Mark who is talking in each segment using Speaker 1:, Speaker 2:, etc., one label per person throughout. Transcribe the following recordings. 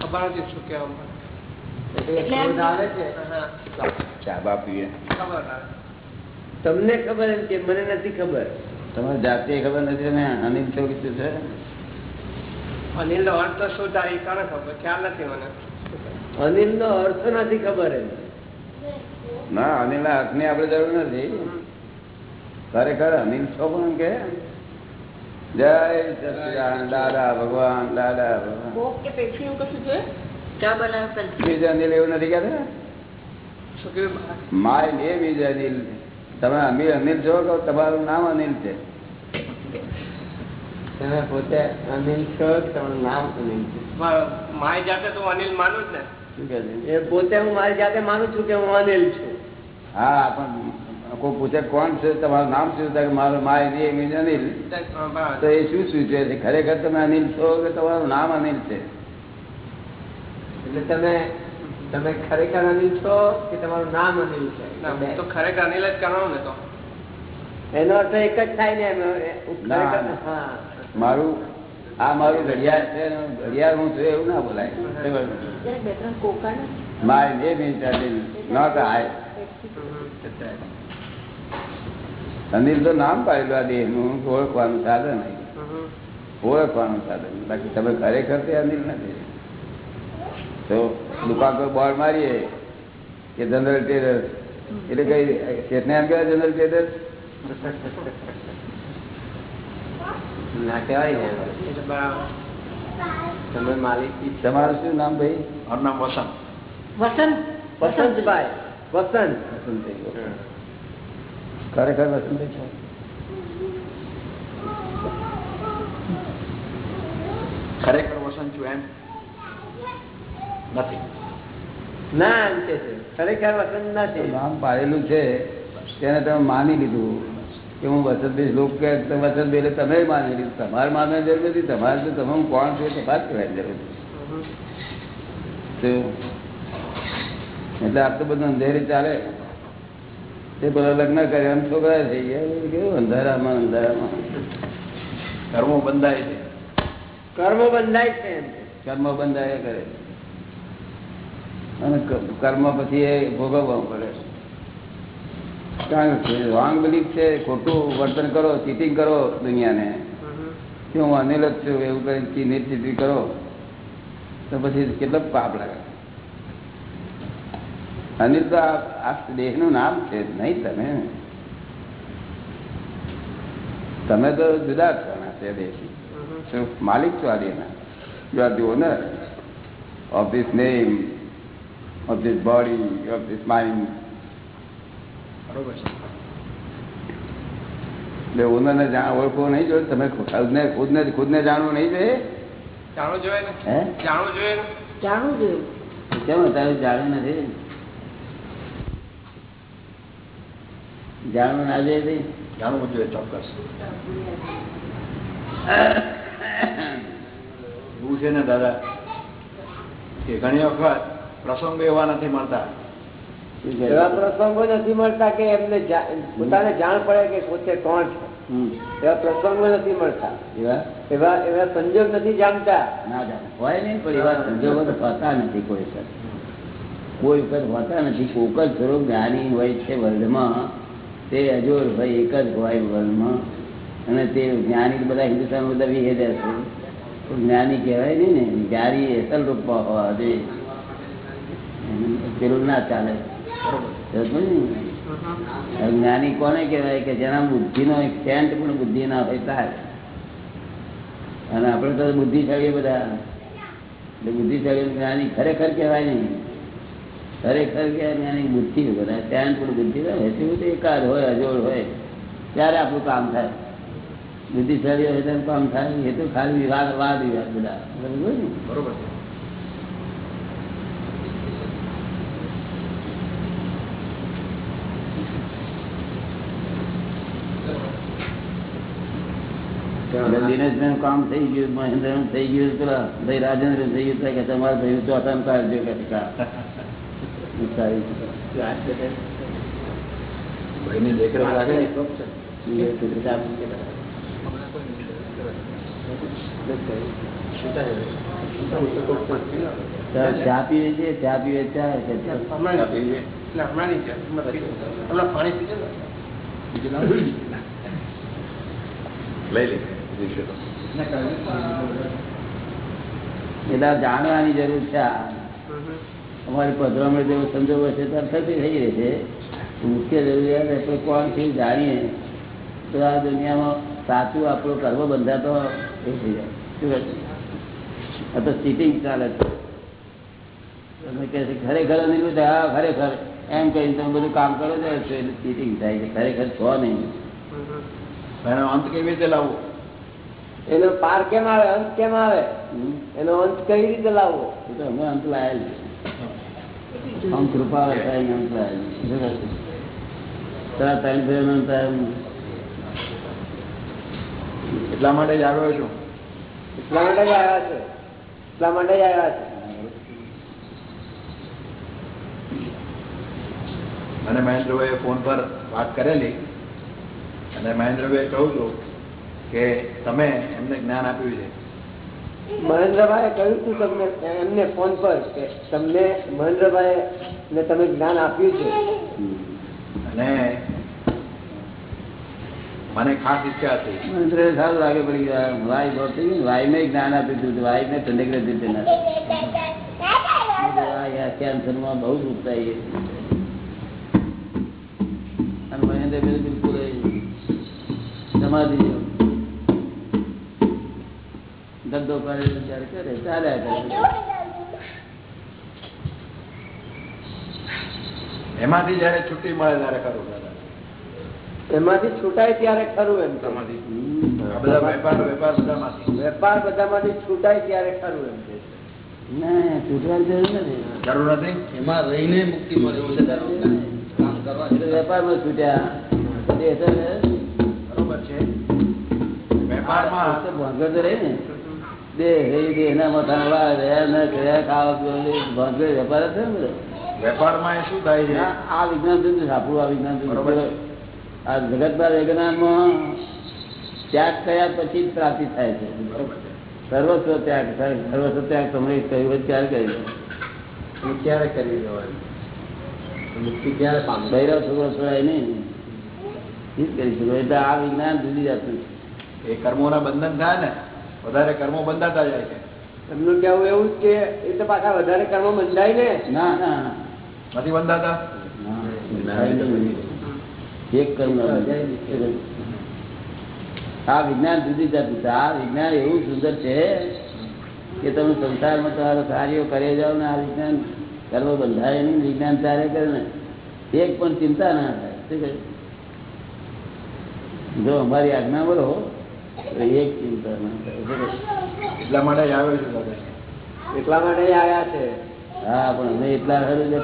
Speaker 1: ખબર નથી શું કહેવા
Speaker 2: તમને ખબર એમ કે મને નથી ખબર.
Speaker 3: તમને જાતે ખબર નથી તમે અનિલ છો કે શું છે.
Speaker 1: અનિલ નો અર્થ શું તારી કોને ખબર? ખ્યાલ નથી મને.
Speaker 2: અનિલ નો અર્થ નથી ખબર એમ.
Speaker 3: ના અનિલ ના હાથની આપડે જરૂર નથી. ખરેખર અનિલ છો પણ કે? જય સચિદાન દાદા ભગવાન દાદા માય નેમ ઇઝ અનિલ તમે અમીર અનિલ છો કે તમારું નામ અનિલ છે?
Speaker 2: તમે પોતે અનિલ છો તમારું નામ અનિલ છે?
Speaker 1: મારી જાતે તો અનિલ માનું જ ને.
Speaker 3: શું કે છે?
Speaker 2: એ પોતે હું મારી જાતે માનું છું કે હું અનિલ છું.
Speaker 3: હા પણ કોઈ પૂછે કોણ છે તમારું નામ શું છે? કે મારું મા એની અનિલ. તો એ શું સૂચવે છે? ખરેખર તમે અનિલ છો કે તમારું નામ અનિલ છે?
Speaker 2: એટલે તમે તમે ખરેખર અનિલ છો કે તમારું નામ અનિલ છે?
Speaker 1: તો ખરેખર અનિલ જ કરવાનું ને તો.
Speaker 2: એનો અર્થ એક જ થાય ને
Speaker 3: મારું આ મારું ઘડિયાળ છે ઘડિયાળ હું છું એવું ના બોલાય.
Speaker 4: જરા બે ત્રણ Coca
Speaker 3: my name is not I. Anil તો નામ પાડેલું આ દેહનું. ઓળખવાનું સાધન. ઓળખવાનું સાધન બાકી તમે ખરેખર તે અનિલ નથી. તો દુકાન પર બોર્ડ મારીએ કે જનરલ ટેલર એટલે કઈ શેઠને એમ કહેવાય જનરલ ટેલર
Speaker 2: ના કહેવાય ને. તમે માલિકી
Speaker 3: તમારું શું નામ ભાઈ?
Speaker 5: મારું નામ વસંત.
Speaker 4: વસંત?
Speaker 2: વસંતભાઈ. વસંત.
Speaker 3: વસંતભાઈ. ખરેખર વસંત છો
Speaker 5: ખરેખર વસંત છું એમ? નથી.
Speaker 2: ના એમ છે. ખરેખર વસંત નથી.
Speaker 3: નામ પાડેલું છે તેને તમે માની લીધું કે હું વસંતભાઈ લોક કે વસંતભાઈ એટલે તમે માની લીધું. તમારે માનવાની જરૂર નથી તમારે તો તમે કોણ છું તપાસ કરવાની જરૂર છે? એટલે આ તો બધું અંધેરી ચાલે. તે બધા લગ્ન કર્યા છોકરા થઈ ગયા. કેવું? અંધારામાં અંધારામાં.
Speaker 5: કર્મો બંધાય છે.
Speaker 2: કર્મ બંધાય છે
Speaker 3: કર્મ બંધાયા કરે અને કર્મ પછી એ ભોગવવું પડે કારણ કે રોંગ બિલીફ છે ખોટું વર્તન કરો ચીટિંગ કરો દુનિયાને. કે હું અનિલ જ છું એવું કરી ચીની ચીટી કરો. તો પછી કેટલો પાપ લાગે? અનિલ તો આ દેહનું નામ છે નહીં તમે. તમે તો જુદા થવાના છે માલિક છો આ દેહના you are the owner of this name of this body of this mind
Speaker 5: બરોબર છે.
Speaker 3: એટલે ઓનરને જાણ ઓળખવો નહીં જોઈએ. તમે ખુદને ખુદને ખુદને જાણવું નહીં જોઈએ?
Speaker 1: જાણવું જોઈએ
Speaker 3: હે?
Speaker 1: જાણવું જોઈએ ને?
Speaker 4: જાણવું જોઈએ.
Speaker 3: કેમ અત્યારે જાણવું નથી? જાણવું ના જોઈએ
Speaker 5: જાણવું જોઈએ ચોક્કસ. એવું છે ને દાદા કે ઘણી વખત પ્રસંગો એવા નથી મળતા.
Speaker 2: એવા પ્રસંગો નથી મળતા કે એમને પોતાને જાણ પડે કે પોતે કોણ છે? એવા પ્રસંગો નથી મળતા.
Speaker 3: એવા?
Speaker 2: એવા એવા સંજોગ નથી જાણતા.
Speaker 3: ના જાણ. હોય નહીં પણ એવા સંજોગો તો હોતા નથી કોઈ વખત. કોઈ વખત હોતા નથી. કોક જ સ્વરૂપ જ્ઞાની હોય છે વર્લ્ડમાં. તે અજોડ ભાઈ એક જ હોય વર્લ્ડમાં અને તે જ્ઞાની બધા હિન્દુસ્તાન બધા વિહેર છે. જ્ઞાની કહેવાય નહીં ને, જ્ઞાની અસલ રૂપમાં હોવા જોઈએ પેલું ના ચાલે. જ્ઞાની કોને કહેવાય કે જેના બુદ્ધિનો એક સેન્ટ પણ બુદ્ધિ ના હોય તાર? અને આપણે તો બુદ્ધિશાળી બધા. એટલે બુદ્ધિશાળી જ્ઞાની ખરેખર કહેવાય નહીં. ખરેખર કહેવાય જ્ઞાની બુદ્ધિ બધા સેન્ટ પણ બુદ્ધિ ના હોય તે બધું એકાદ હોય અજોડ હોય ત્યારે આપણું કામ થાય. બુદ્ધિશાળી હોય ત્યારે કામ થાય એ તો ખાલી વાદ વાદ વિવાદ બધા. બરાબર ને?
Speaker 5: બરોબર. છે
Speaker 3: એટલે દિનેશભાઈ કામ થઈ ગયું મહેન્દ્ર થઈ ગયું પેલા ભાઈ રાજેન્દ્ર થઈ ગયું તો કે તમારા ભાઈ ચોથા કાઢજો કે કા. સારી
Speaker 5: ભાઈની દેખરેખ રાખે?
Speaker 3: ચા પીવે છે? ચા પીવે ચા
Speaker 1: હમણાં હમણાં હમણાં પાણી પીધું ને.
Speaker 5: લઈ લે. બીજું
Speaker 3: એટલે જાણવાની જરૂર છે. અમારી પધરામણી જેવો સંજોગો છે ત્યારે થતી થઈ રહી છે. મુખ્ય જરૂરિયાત આપણે કોણ છે જાણીએ. તો આ દુનિયામાં સાચું આપણો કર્મ બંધાતો એ થઈ જાય. શું આ તો સીટિંગ ચાલે છે. તમે કહે છે ખરેખર અનિરુદ્ધ હા ખરેખર. એમ કહીને તમે બધું કામ કરો છો એટલે સીટિંગ થાય છે. ખરેખર છો નહીં.
Speaker 5: એનો અંત કેવી રીતે લાવવો?
Speaker 2: એનો પાર કેમ આવે? અંત કેમ આવે? એનો અંત કઈ રીતે લાવવો?
Speaker 3: એ તો અમે અંત લાયેલ છે. આમ કૃપા થાય? તારા ત્રણ ફેરનો અંત આવ્યો.
Speaker 5: એટલા માટે જ આવ્યો છું.
Speaker 2: એટલા માટે જ આવ્યા છે? એટલા માટે જ આવ્યા છે?
Speaker 5: અને મહેન્દ્રભાઈએ ફોન પર વાત કરેલી. અને મહેન્દ્રભાઈએ કહું છું કે તમે એમને જ્ઞાન આપ્યું છે.
Speaker 2: મહેન્દ્રભાઈએ કહ્યું હતું તમને એમને ફોન પર કે તમને મહેન્દ્રભાઈ ને તમે જ્ઞાન આપ્યું છે
Speaker 5: અને મને ખાસ ઈચ્છા હતી
Speaker 3: મંત્રે સારું લાગે પડી ગયા વાઈ બહુ થઈ ગયું વાઈ મેં જ્ઞાન આપી દીધું વાઈ મેં ઠંડક દીધી ના કેન્સરમાં બહુ દુઃખ થાય છે. અને મહેન્દ્ર બિલકુલ સમાધિ જેવો. ધંધો કરે ત્યારે કરે ચાલ્યા કરે.
Speaker 5: એમાંથી જયારે છુટ્ટી મળે ત્યારે ખરું દાદા.
Speaker 2: એમાંથી છૂટાય ત્યારે ખરું એમ.
Speaker 5: વેપાર બધામાંથી.
Speaker 2: છૂટાય ત્યારે ખરું એમ કે.
Speaker 3: છૂટવાની જરૂર નથી.
Speaker 5: જરૂર નથી?
Speaker 6: એમાં રહીને મુક્તિ મળે એવું છે
Speaker 3: વેપારમાં છૂટ્યા.
Speaker 5: બરોબર છે. વેપારમાં
Speaker 3: તો ભાંગર તો રહી ને. દેહ રહી દેહના માથાના વાળ રહ્યા ન કર્યા ખાવા પીવા ભાંગર વેપાર છે ને
Speaker 5: વેપારમાં શું થાય છે?
Speaker 3: આ વિજ્ઞાન જુદું છે આપણું આ વિજ્ઞાન જુદું આ જગતના વિજ્ઞાનમાં ત્યાગ કર્યા પછી પ્રાપ્તિ થાય છે. સર્વસ્વ ત્યાગ સર્વસ્વ ત્યાગ તમે કહ્યું હોય ત્યારે કહ્યું
Speaker 6: ક્યારે કરી મુક્તિ ક્યારે પામે?
Speaker 3: બૈરવ છોકરો છોડાય નહીં. એ જ કરી શકો. એટલે આ વિજ્ઞાન જુદી જતું
Speaker 5: એ કર્મોના બંધન થાય ને? વધારે કર્મો બંધાતા જાય છે.
Speaker 2: એમનું કેવું એવું જ કે એ તો પાછા વધારે કર્મ બંધાય ને.
Speaker 3: ના ના
Speaker 5: નથી બંધાતા?
Speaker 3: એક કર્મ આ વિજ્ઞાન જુદી જતું છે આ વિજ્ઞાન એવું સુંદર છે કે તમે સંસારમાં તમારો કાર્યો કરે જાઓ ને આ વિજ્ઞાન કર્મ બંધાય નહીં વિજ્ઞાન ત્યારે કરે ને. એક પણ ચિંતા ના થાય. શું કહે? જો અમારી આજ્ઞા બોલો. કહે?
Speaker 5: એટલા માટે જ આવ્યો છું
Speaker 2: એટલા માટે જ આવ્યા છે.
Speaker 3: હા પણ અમે એટલા હારું જ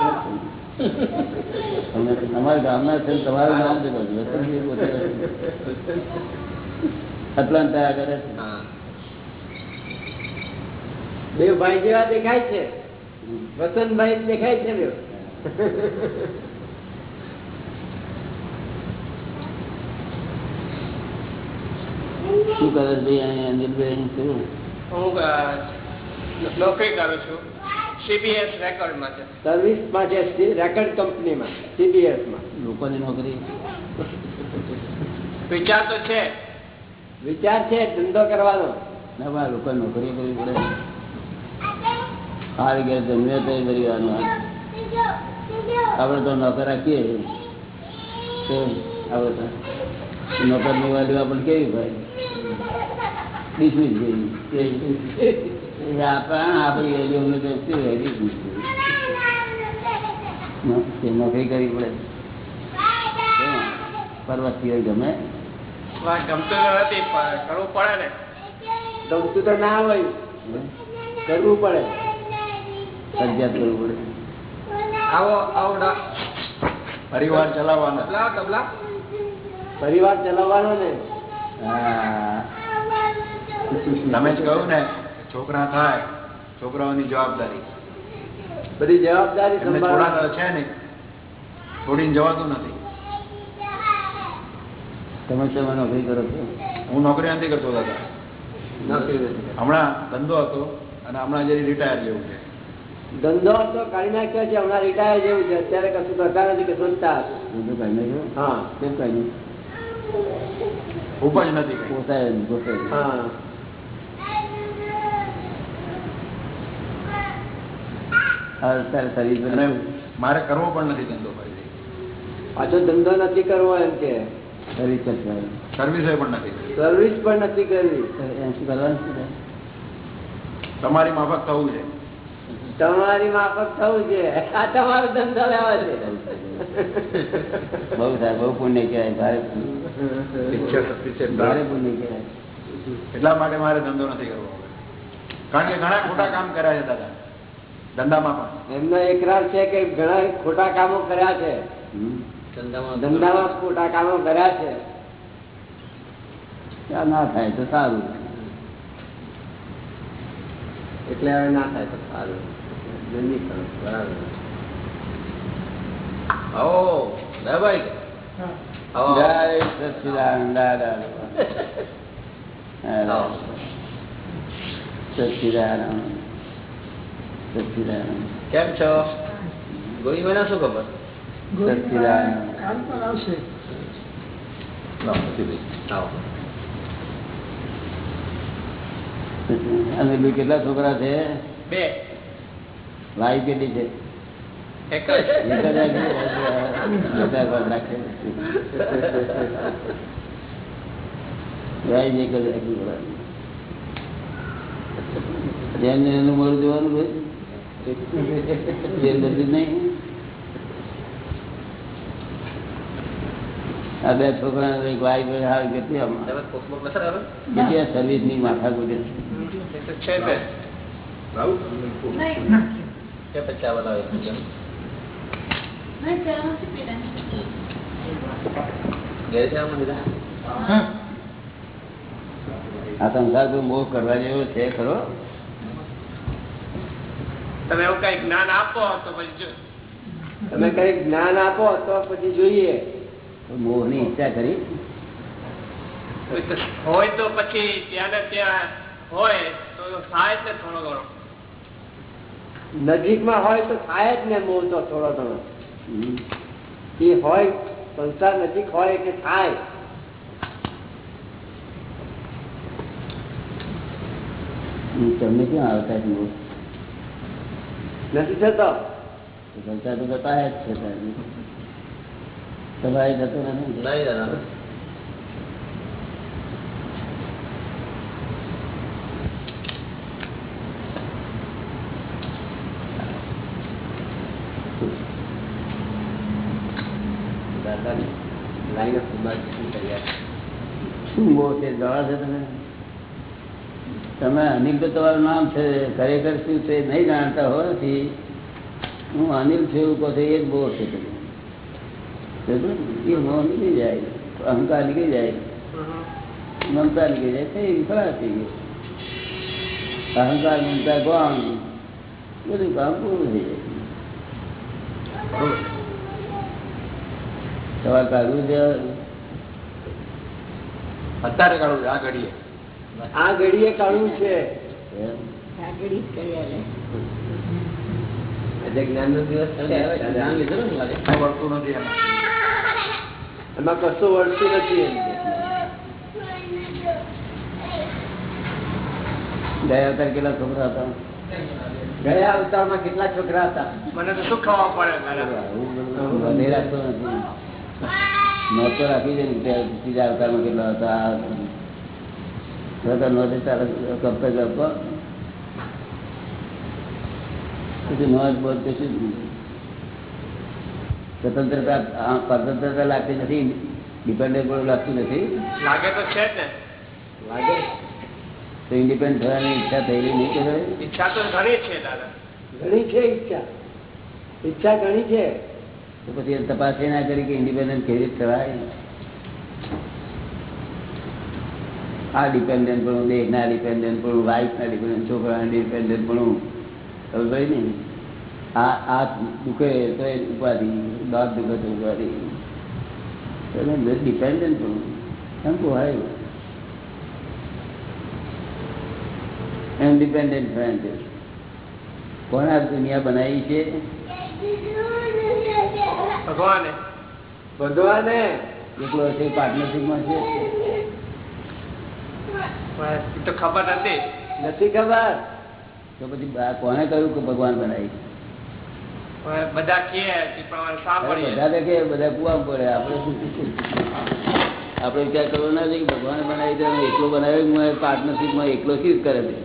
Speaker 3: અમે ગામના છે તમારું નામ છે અટલાન્ટા આગળ
Speaker 2: બે ભાઈ જેવા દેખાય છે. વસંતભાઈ દેખાય છે બે
Speaker 3: શું કરે છે ભાઈ અહીંયા અનિલભાઈ અહીં શું
Speaker 1: હું નોકરી કરું છું. સીબીએસ રેકોર્ડમાં છે.
Speaker 2: સર્વિસમાં છે રેકર્ડ કંપનીમાં સીબીએસ
Speaker 3: લોકોની નોકરી?
Speaker 1: વિચાર તો છે.
Speaker 2: વિચાર છે ધંધો કરવાનો.
Speaker 3: ના ભાઈ લોકો નોકરી કરવી પડે. હારી ઘેર જમ્યો તો પરિવારનો આપણે તો નોકર રાખીએ આપણે તો નોકરની આપણે આપણને કેવી ભાઈ ડિસમિસ જેવી. આપણા આપણી તો નોકરી કરવી પડે? પર્વત ગમે?
Speaker 1: ગમતું નથી કરવું પડે ને.
Speaker 2: ગમતું તો ના હોય. કરવું પડે.
Speaker 3: ફરજિયાત કરવું પડે.
Speaker 6: આવો આવો
Speaker 5: પરિવાર ચલાવવાનો.
Speaker 2: પરિવાર ચલાવવાનો ને
Speaker 5: તમે જ કહ્યું ને છોકરા થાય છોકરાઓની જવાબદારી.
Speaker 2: બધી જવાબદારી
Speaker 5: થોડા છે ને છોડીને જવાતું નથી.
Speaker 3: તમે શેમાં નોકરી કરો છો?
Speaker 5: હું નોકરી નથી કરતો દાદા.
Speaker 6: નથી
Speaker 5: હમણાં ધંધો હતો અને હમણાં જે રિટાયર જેવું છે.
Speaker 2: ધંધો તો કાઢી નાખ્યો છે હમણાં રિટાયર જેવું છે. અત્યારે કશું કરતા નથી કે
Speaker 3: નાખ્યું?
Speaker 2: હા.
Speaker 3: કેમ કાઢ્યું?
Speaker 5: ઉપજ નથી
Speaker 3: પોસાય પોસાય
Speaker 2: હા.
Speaker 5: મારે કરવો પણ નથી ધંધો
Speaker 2: પાછો ધંધો નથી કરવો એમ કે.
Speaker 3: સર્વિસ કરતા
Speaker 5: પણ નથી
Speaker 2: સર્વિસ પણ નથી કરવી?
Speaker 5: તમારી માફક થવું છે.
Speaker 2: તમારી માફક થવું છે. આ તમારો ધંધો લેવા છે.
Speaker 3: બહુ સારું બહુ પુણ્ય કહેવાય ભારે
Speaker 5: પિક્ચર પિક્ચર
Speaker 3: ભારે પુણ્ય કહેવાય.
Speaker 5: એટલા માટે મારે ધંધો નથી કરવો કારણ કે ઘણા ખોટા કામ કર્યા છે દાદા. ધંધામાં પણ.
Speaker 2: એમનો એકરાર છે કે ઘણા ખોટા કામો કર્યા છે.
Speaker 6: ધંધામાં
Speaker 2: ધંધામાં ખોટા કામો કર્યા છે.
Speaker 3: ના થાય તો સારું.
Speaker 6: એટલે હવે ના થાય તો સારું. જલ્દી કરો બરાબર. આવો ભાઈ.
Speaker 3: જય સચિદાનંદ દાદા
Speaker 6: કેમ છો? ગોળી મને શું ખબર?
Speaker 3: બી કેટલા છોકરા છે?
Speaker 1: બે.
Speaker 3: લાઈ કેટલી છે? જેમને એનું મોડું જોવાનું એ બધું નહીં આ બે છોકરા કેટલી સર્વિસની માથા ગુજે
Speaker 1: છે.
Speaker 6: આ
Speaker 3: સંસાર તો મોહ કરવા જેવો છે ખરો?
Speaker 1: તમે એવું કઈ જ્ઞાન આપો તો પછી
Speaker 2: તમે કઈ જ્ઞાન આપો તો પછી જોઈએ.
Speaker 3: મોહની ઈચ્છા કરી?
Speaker 1: હોય તો- પછી ત્યાં ને ત્યાં હોય તો થાય જ ને થોડો ઘણો.
Speaker 2: નજીકમાં હોય તો થાય જ ને મોહ તો થોડો ઘણો. એ હોય સંસાર નજીક હોય એટલે થાય?
Speaker 3: હમ, તમને કેમ આવતા
Speaker 2: નથી થતો?
Speaker 3: સંસાર તો જતા જ છે. તમારે જતો નથી
Speaker 6: નહીં દાદા દાદાની લાઈન ઓફ ડિમાર્કેશન તૈયાર
Speaker 3: શું છે જાણો છો તમે? તમે અનિલ તો તમારું નામ છે, ખરેખર શું છે નહીં જાણતા હોવાથી હું અનિલ છું એવું કહો છો એ જ બહુ છે તમે. એ મોહ નીકળી જાય, અહંકાર નીકળી જાય. મમતા નીકળી જાય થઈ ખરા થઈ ગયું અહંકાર, મમતા કોણ? બધું કામ પૂરું થઈ જાય. સવાર કાઢવું
Speaker 5: અત્યારે કાઢવું છે આ ઘડીએ.
Speaker 2: આ ઘડીએ કાઢવું છે.
Speaker 3: એમ.
Speaker 2: કશું વળતું નથી
Speaker 3: ગયા અવતાર કેટલા છોકરા હતા?
Speaker 2: ગયા અવતારમાં કેટલા છોકરા હતા?
Speaker 1: મને તો શું ખબર પડે હું
Speaker 3: વધે નથી. નોતો રાખી દે ને ત્યાં ત્રીજા અવતારમાં કેટલા હતા કપતા પછી કશું સ્વતંત્રતા આ સ્વતંત્રતા લાગતી નથી ડિપેન્ડેબલ લાગતું નથી.
Speaker 1: લાગે તો છે ને.
Speaker 2: લાગે?
Speaker 3: તો ઇન્ડિપેન્ડ થવાની ઈચ્છા થયેલી નહીં કે
Speaker 1: ઈચ્છા તો ઘણી છે દાદા.
Speaker 2: ઘણી છે ઈચ્છા. ઈચ્છા ઘણી છે.
Speaker 3: તો પછી તપાસ એ ના કરી કે ઇન્ડિપેન્ડન્ટ કેવી રીતે થવાય આ ડિપેન્ડન્ટ પણ દેહ ના ડિપેન્ડન્ટ પણ વાઇફ ના ડિપેન્ડન્ટ છોકરા ડિપેન્ડન્ટ પણ ખબર પડી ને? આ આ દુખે તો એ ઉપાધિ દાંત દુખે તો ઉપાધિ. ડિપેન્ડન્ટ પણ એમ તો હોય ઇન્ડિપેન્ડન્ટ ફ્રેન્ડ કોણ આ દુનિયા બનાવી છે?
Speaker 1: ભગવાને.
Speaker 2: ભગવાને?
Speaker 3: એકલો છે. પાર્ટનરશીપમાં છે
Speaker 1: તો ખબર નથી.
Speaker 2: નથી ખબર?
Speaker 3: તો પછી કોને કહ્યું કે ભગવાન બનાવી?
Speaker 1: બધા
Speaker 3: કે બધા કુવા પડે. આપણે શું આપણે વિચાર કરવો ના જોઈએ ભગવાન બનાવી દે એકલો બનાવ્યો પાર્ટનરશીપમાં એકલો શી કરે છે?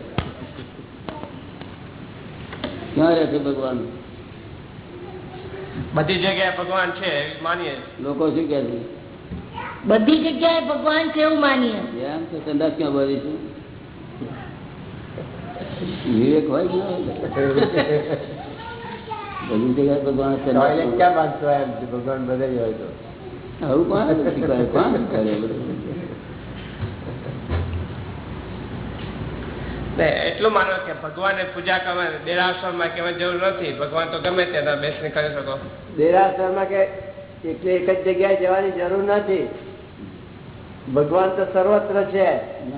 Speaker 3: ક્યાં રહે છે ભગવાન?
Speaker 1: બધી જગ્યાએ ભગવાન છે માનીએ
Speaker 3: લોકો શું કે છે?
Speaker 4: બધી જગ્યાએ ભગવાન છે એવું માનીએ.
Speaker 3: એમ તો સંદાસ ક્યાં ભરીશું વિવેક હોય બધી જગ્યાએ ભગવાન
Speaker 6: ક્યાં બાંધતો હોય એમ? છે ભગવાન બધે હોય તો.
Speaker 3: આવું કોણ કોણ શીખવાડે? બધું
Speaker 1: એટલું માનો કે ભગવાન પૂજા કરવાની દેરાસરમાં કેવા જરૂર નથી. ભગવાન તો ગમે ત્યાં બેસીને કરી શકો.
Speaker 2: દેરાસરમાં કે એટલે એક જ જગ્યાએ જવાની જરૂર નથી. ભગવાન તો સર્વત્ર છે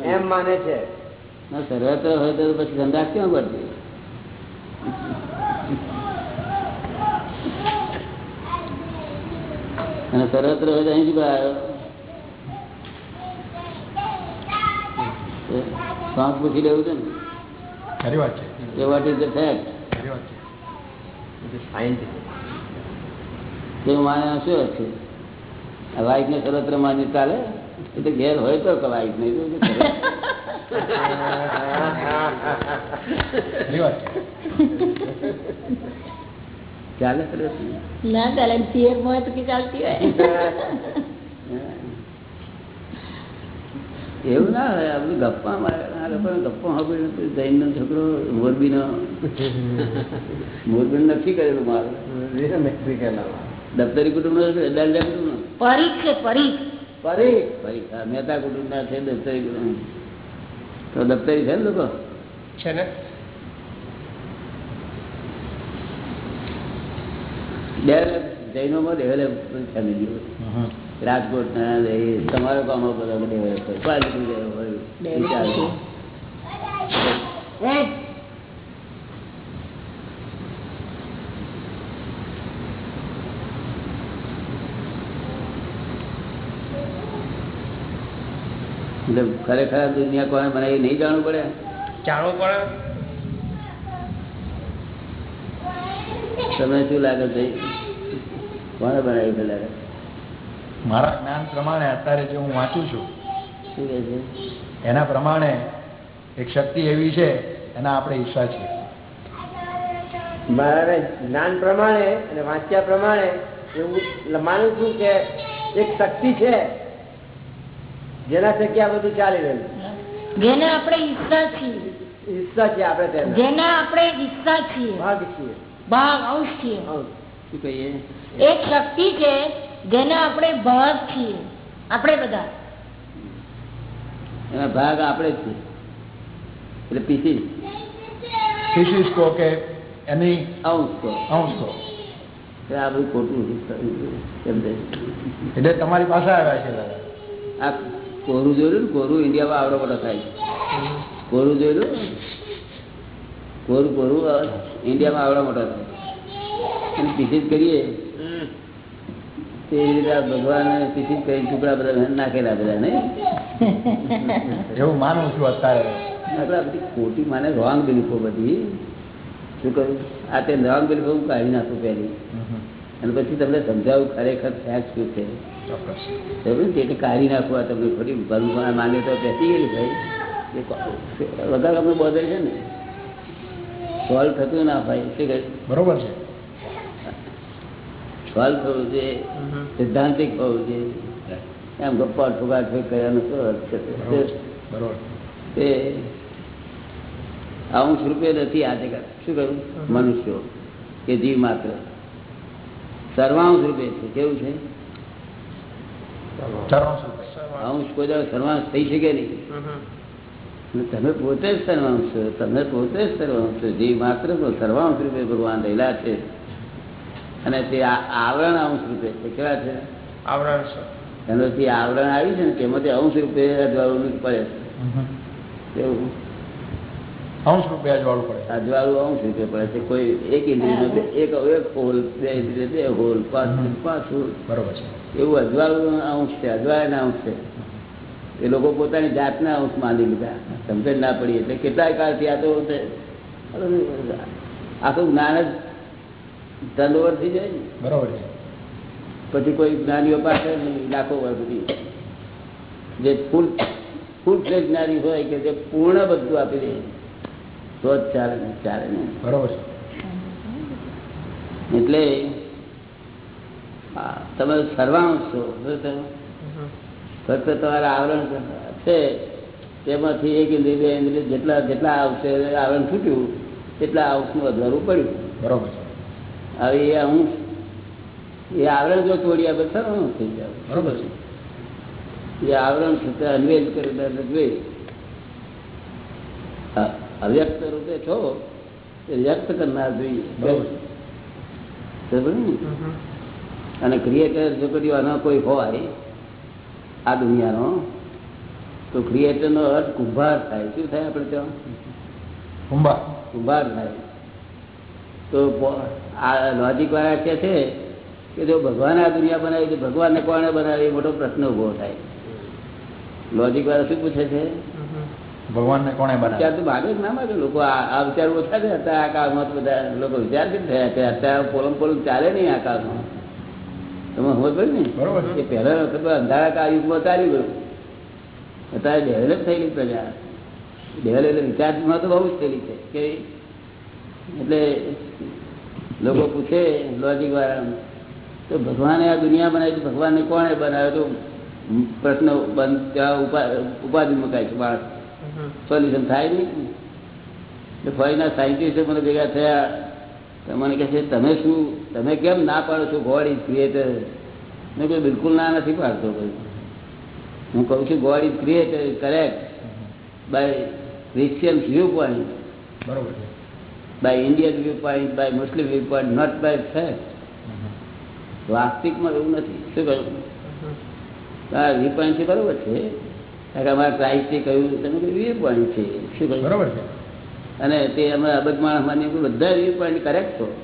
Speaker 2: એમ માને છે.
Speaker 3: સર્વત્ર હોય તો પછી ધંધા કેમ કરતી અને સર્વત્ર હોય તો અહીં શું આવ્યો શ્વાસ પૂછી લેવું છે ને.
Speaker 5: ખરી વાત છે.
Speaker 3: એ વોટ ઇઝ ધ ફેક્ટ
Speaker 5: ખરી વાત છે.
Speaker 3: તે માને શું છે? આ વાઇફ ને સર્વત્ર માન્ય ચાલે? એ તો ઘેર હોય તો કે વાઇફ નહીં તો કે સર્વત્ર.
Speaker 5: ખરી વાત છે.
Speaker 3: ચાલે સર્વત્ર
Speaker 4: ના ચાલે પિયર હોય તો કે ચાલતી હોય.
Speaker 3: એવું ના હોય આ બધું ગપ્પા મારે આ લોકોને ગપ્પા સાંભળ્યું જૈનનો છોકરો મોરબીનો. મોરબી નક્કી કરેલું મારું.
Speaker 6: મેક્સિકન
Speaker 3: દફતરી કુટુંબ નો દાંડિયા કુટુંબ નો
Speaker 4: પરીખ છે પરીખ.
Speaker 3: પરીખ? પરીખ. મહેતા કુટુંબ ના છે દફતરી કુટુંબ. તો દફતરી છે ને લોકો?
Speaker 1: છે ને?
Speaker 3: બે જૈનોમાં ડેવલપ ફેમિલી રાજકોટ તમારો કામ બધા? એટલે ખરેખર દુનિયા કોને બનાવી નહીં જાણવું પડે?
Speaker 1: જાણવું પડે?
Speaker 3: તમને શું લાગે છે? કોને બનાવી લાગે?
Speaker 5: મારા જ્ઞાન પ્રમાણે અત્યારે જે હું વાંચું છું
Speaker 3: શું કહે છે?
Speaker 5: એના પ્રમાણે એક શક્તિ એવી છે એના આપણે ઈચ્છા છીએ.
Speaker 2: મારા જ્ઞાન પ્રમાણે અને વાંચ્યા પ્રમાણે એવું માનું છું કે એક શક્તિ છે જેના થકી આ બધું ચાલી રહ્યું
Speaker 4: જેને આપણે ઈચ્છા છીએ.
Speaker 2: ઈચ્છા છે આપણે
Speaker 4: જેને આપણે ઈચ્છા છીએ.
Speaker 2: ભાગ છીએ.
Speaker 4: ભાગ અંશ છીએ.
Speaker 3: શું કહીએ?
Speaker 4: એક શક્તિ છે જેના આપણે ભાગ છીએ. આપણે બધા.
Speaker 3: એના ભાગ આપણે જ છીએ. એટલે પીસી.
Speaker 5: થીસીસ કહો કે એની
Speaker 3: અંશ કહો
Speaker 5: અંશ કહો
Speaker 3: એટલે આ બધું ખોટું
Speaker 5: એટલે તમારી પાસે આવ્યા છે દાદા.
Speaker 3: આ કોરું જોયેલું ને? કોરું ઇન્ડિયામાં આવડો મોટો થાય કોરું જોયેલું? કોરું કોરું ઇન્ડિયામાં આવડો મોટો થાય અને પીસીસ કરીએ. તે રીતે ભગવાન ટિફિન કરી ટુકડા બધા નાખેલા બધા નહીં?
Speaker 5: એવું માનું છું અત્યારે.
Speaker 3: આપણે બધી ખોટી માને રોંગ બિલીફો બધી. શું કહ્યું? આ તે રોંગ બિલીફો હું કાઢી નાખું પહેલી. અને પછી તમને સમજાવું ખરેખર ફેક્ટ શું છે? એટલે કાઢી નાખવા તમને ખોટી ભગવાન માને તો બેસી ગયેલી ભાઈ. એ કો- વધારે આપણે બોધે છે ને? સોલ્વ થતું ના ભાઈ શું
Speaker 5: બરોબર છે.
Speaker 3: સોલ્વ થવું છે સિદ્ધાંતિક હોવું છે એમ ગપ્પા ઠોકા ઠોક કર્યાનો શું અર્થ છે?
Speaker 5: બરોબર છે. બરોબર.
Speaker 3: તે અંશ રૂપે નથી આ જગત શું કહ્યું? મનુષ્યો કે જીવ માત્ર. સર્વાંશ રૂપે છે. કેવું છે? અંશ કોઈ દાડો સર્વાંશ થઈ શકે નહીં. તમે પોતે જ સર્વાંશ છો. તમે પોતે જ સર્વાંશ છો. જીવ માત્ર સર્વાંશ રૂપે ભગવાન રહેલા છે. અને તે આવરણ અંશ રૂપે છે કેવા છે?
Speaker 1: આવરણ
Speaker 3: એનો જે આવરણ આવી છે ને તેમાંથી અંશ રૂપે અજવાળું પડે છે. એવું?
Speaker 5: અંશ રૂપે અજવાળું પડે
Speaker 3: અજવાળું અંશ રૂપે પડે છે. કોઈ એક ઇન્દ્રિયનો એક એક હોલ બે ઇન્દ્રિય બે હોલ પાંચ પાંચ હોલ.
Speaker 5: બરોબર છે.
Speaker 3: એવું અજવાળું અંશ છે અજવાળાના અંશ છે. એ લોકો પોતાની જાતના અંશ માની લીધા. સમજણ ના પડી એટલે કેટલાય કાળથી આ તો તે આખું જ્ઞાન જ ટર્નઓવર થઈ જાય ને.
Speaker 5: બરોબર છે.
Speaker 3: પછી કોઈ જ્ઞાનીઓ પાસે લાખો વર્ષ સુધી જે ફૂલ ફૂલ ફ્લેજ જ્ઞાની હોય કે જે પૂર્ણ બધું આપી દે. તો જ ચાલે ને ચાલે ને.
Speaker 5: બરોબર છે.
Speaker 3: એટલે તમે સર્વાંશ છો? ફક્ત તમારા આવરણ છે તેમાંથી એક ઇન્દ્રિય ઇન્દ્રિય જેટલા જેટલા આવશે આવરણ છૂટ્યું એટલા અંશનું વધારું પડ્યું.
Speaker 5: બરોબર છે.
Speaker 3: હવે એ અંશ એ આવરણ જો તોડ્યા પછી હું થઈ જાવ
Speaker 5: બરોબર છે.
Speaker 3: એ આવરણ છતાં અન્વેષ કરે દે અવ્યક્ત રૂપે છો એ વ્યક્ત કરનાર જોઈએ.
Speaker 5: બરોબર
Speaker 3: અને ક્રિએટર જો કદી આનો કોઈ હોય આ દુનિયાનો તો ક્રિએટર નો અર્થ કુંભાર થાય. શું થાય આપણે ત્યાં?
Speaker 5: કુંભાર.
Speaker 3: કુંભાર થાય. તો આ લોજિક વાળા કે છે કે જો ભગવાન આ દુનિયા બનાવી તો ભગવાનને કોણે બનાવી? મોટો પ્રશ્ન ઊભો થાય. લોજિક વાળા શું પૂછે છે?
Speaker 5: ભગવાનને કોણે બનાવ્યા
Speaker 3: તો માગે ના માગે લોકો આ વિચાર ઓછા છે. અત્યારે આ કાળમાં બધા લોકો વિચાર કેમ થયા છે અત્યારે પોલમ પોલમ ચાલે નહીં આ કાળમાં. તમે સમજ પડી ને?
Speaker 5: બરોબર.
Speaker 3: એ પહેલા વખત અંધારા કાળ યુગમાં ચાલી ગયું. અત્યારે ડેવલપ થયેલી પ્રજા. ડેવલપ એટલે વિચારમાં તો બહુ જ થયેલી છે. કે એટલે લોકો પૂછે લોજિક વાળા તો ભગવાને આ દુનિયા બનાવી ભગવાનને કોણે બનાવ્યો તો? પ્રશ્ન બંધ ત્યાં ઉપાધિ મુકાય છે માણસ. સોલ્યુશન થાય નહીં. એટલે ફોરીના સાયન્ટિસ્ટો મને ભેગા થયા. તો મને કહે છે તમે શું તમે કેમ ના પાડો છો? ગોડ ઇઝ ક્રિએટર મેં કહ્યું બિલકુલ ના નથી પાડતો હું કહું છું God is creator correct by Christian view point
Speaker 5: બરોબર છે.
Speaker 3: By Indian view point by Muslim view point not by fact વાસ્તવિકમાં એવું નથી. શું કહ્યું હા વ્યૂ પોઈન્ટ છે બરોબર છે? અમારા ક્રાઇસ્ટે કહ્યું તમે વ્યૂ પોઈન્ટ છે. શું કહ્યું
Speaker 5: બરોબર છે.
Speaker 3: અને તે અમે અબજ માણસ માની બધા વ્યૂ પોઈન્ટ કરેક્ટ છો?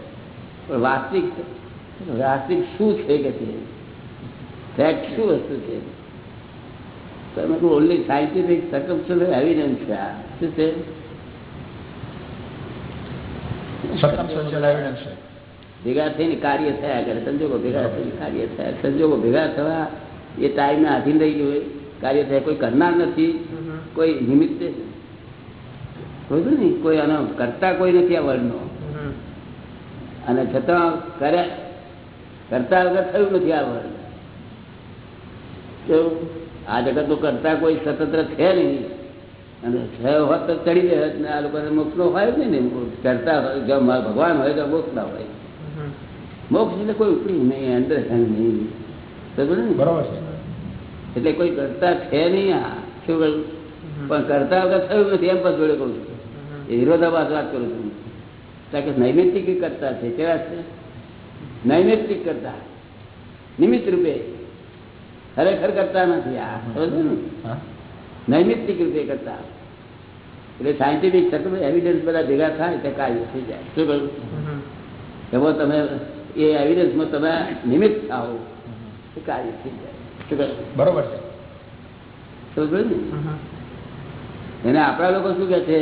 Speaker 3: પણ વાસ્તવિક વાસ્તવિક શું છે કે છે? ફેક્ટ શું વસ્તુ છે? તમે ઓનલી સાયન્ટિફિક સર્કમસ્ટન્સ એવિડન્સ છે આ. શું છે
Speaker 5: સર્કમસ્ટન્શિયલ એવિડન્સ છે
Speaker 3: ભેગા સંજોગો ભેગા થવા, એ ટાઈમને આધીન રહી ગયું કાર્ય થયા, કોઈ કરનાર નથી, કોઈ નિમિત્તે કોઈ આનો કરતા કોઈ નથી આ વર્ણનો અને છતાં કર્યા, કરતા વગર થયું નથી આ વર્ણ આ જગતનું કરતા કોઈ સ્વતંત્ર છે નહીં. થયો હોત તો ચડી જાય ને આ લોકોને મોક્ષ નો હોય જ નહીં ને કરતા હોય જો ભગવાન હોય તો મોક્ષ ના હોય મોક્ષ એટલે કોઈ ઉપરી નહીં અંદર નહીં.
Speaker 5: બરોબર
Speaker 3: એટલે કોઈ કરતા છે નહીં આ શું કહ્યું? પણ કરતા વગર થયું નથી એમ પણ જોડે કહું છું. એ વિરોધાભાસ વાત કરું છું. કારણ કે નૈમિત્તિક કરતા છે કેવા છે? નૈમિત્તિક કરતા. નિમિત્ત રૂપે. ખરેખર કરતા નથી આ. સમજ ને? નૈમિત્તિક રીતે કરતા. એટલે સાયન્ટિફિક એવિડન્સ બધા ભેગા થાય તે કાર્ય થઈ જાય. શું કહ્યું? એમાં તમે એ એવિડન્સમાં તમે નિમિત્ત થાઓ એ કાર્ય થઈ જાય. શું
Speaker 5: બરોબર છે.
Speaker 3: સમજો ને એને આપણા લોકો શું કે છે?